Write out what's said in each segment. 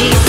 energy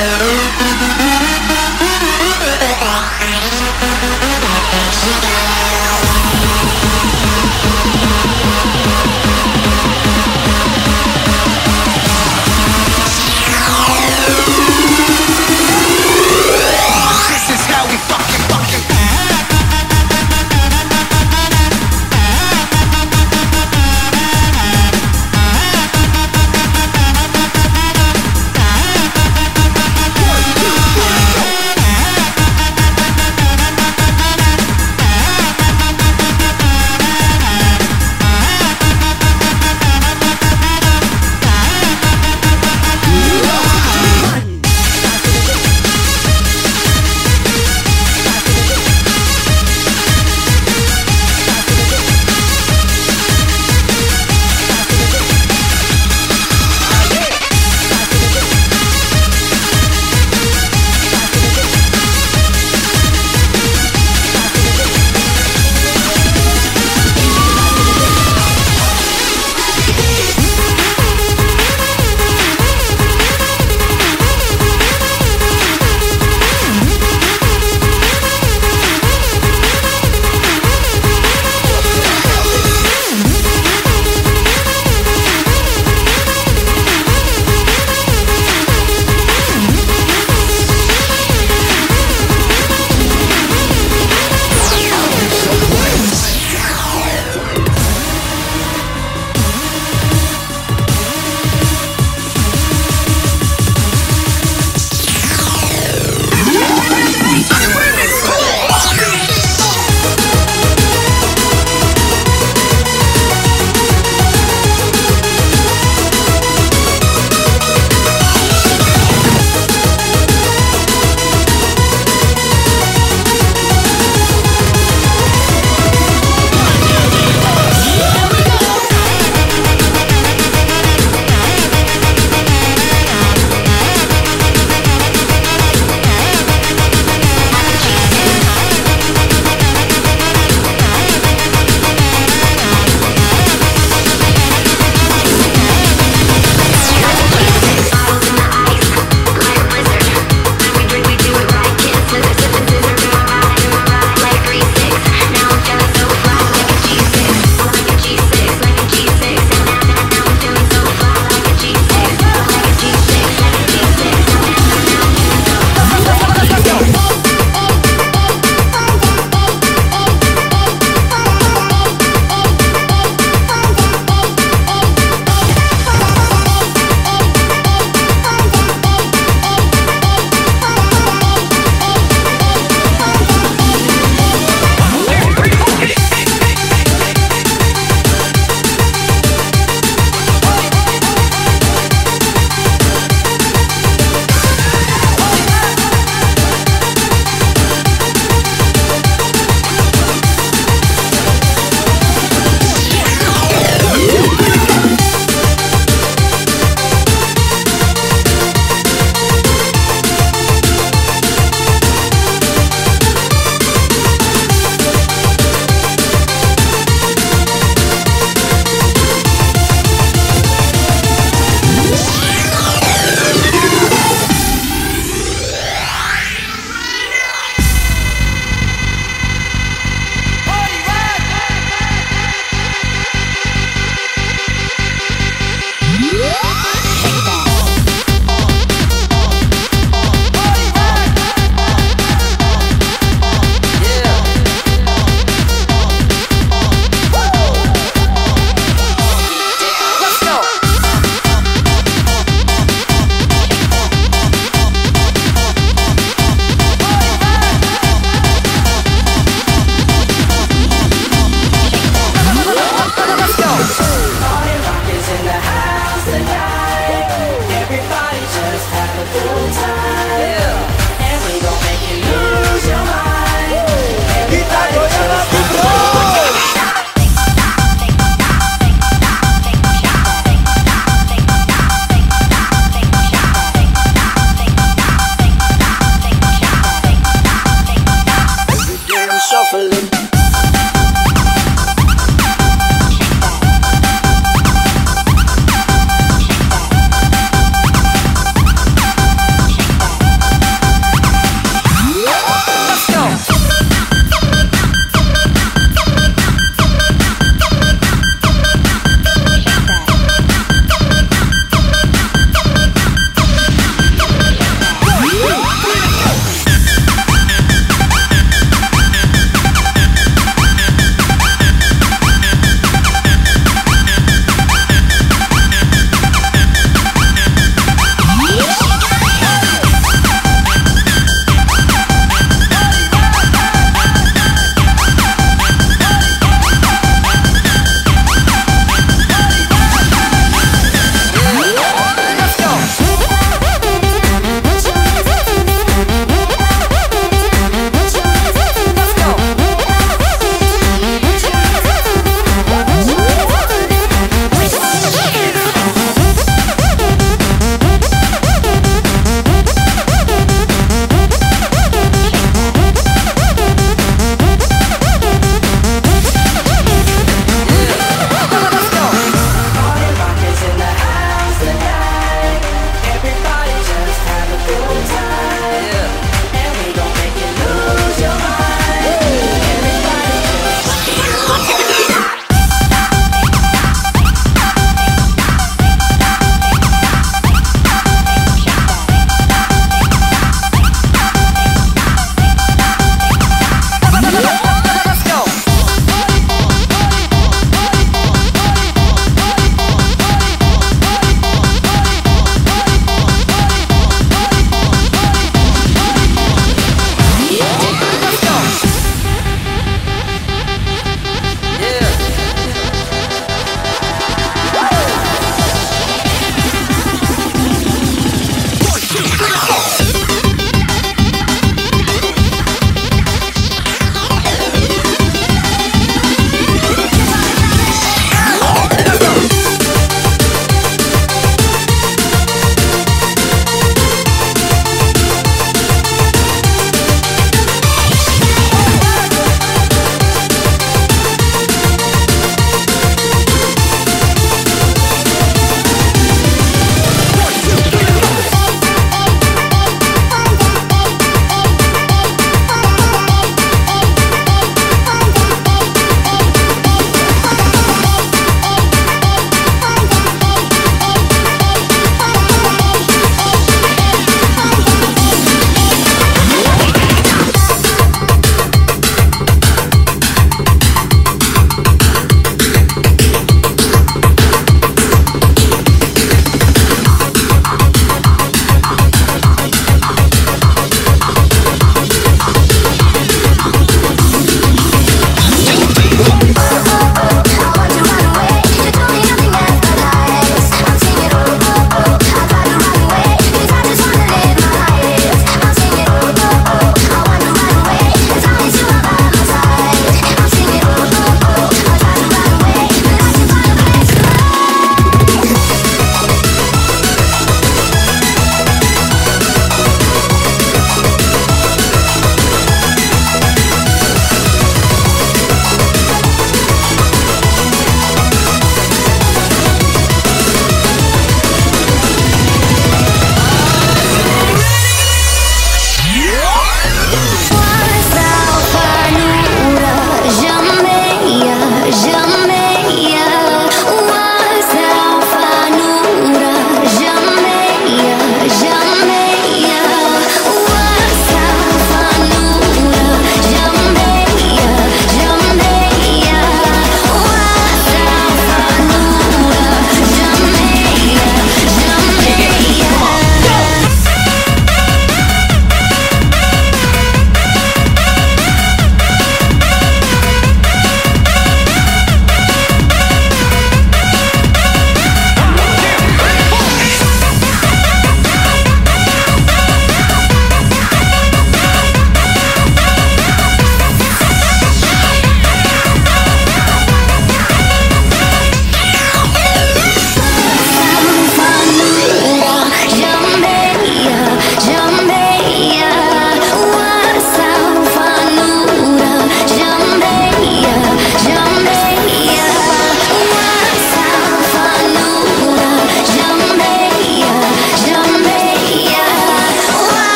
Oh.